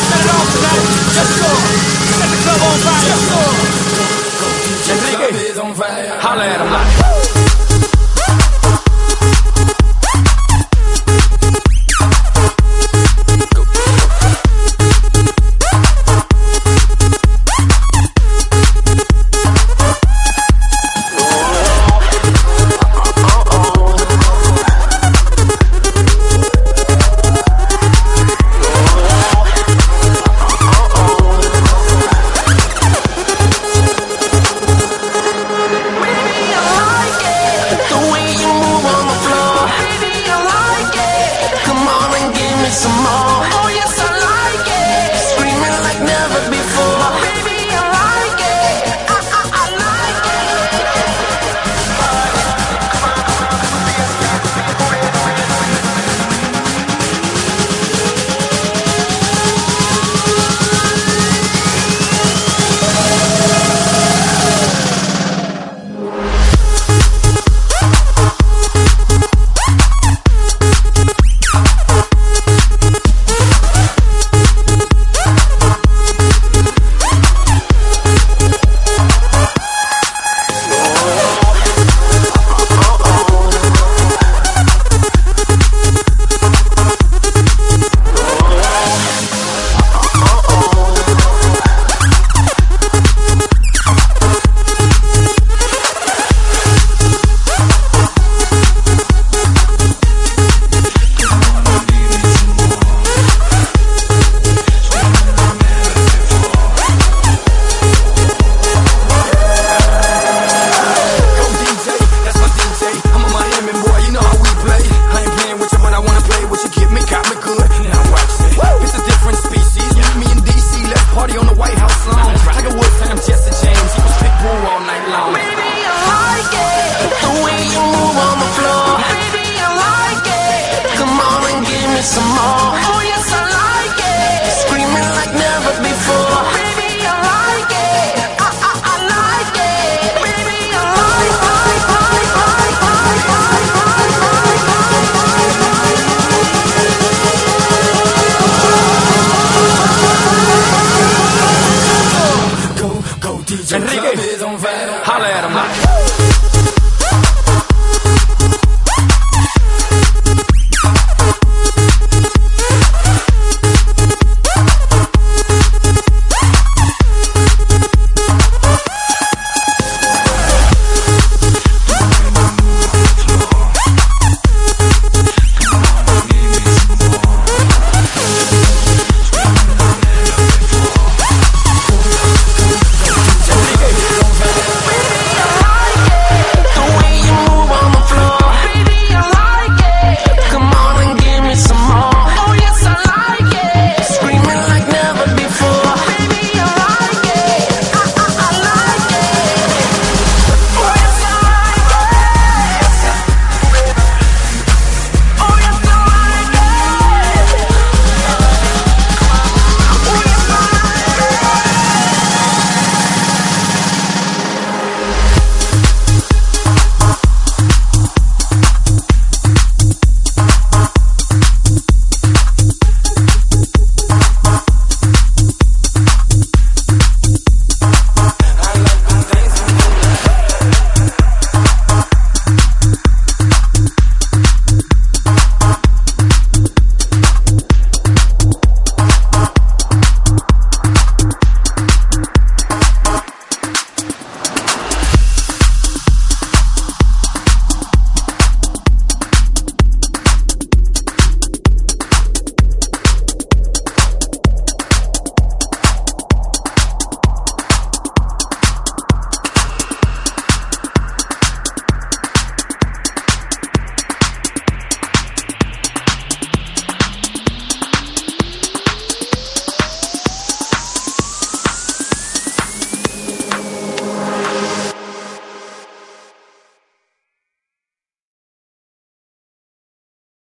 don't set it off tonight. Just go. Set the club on fire. Just score. Your nigga is on fire. Holla at him like. I'm not.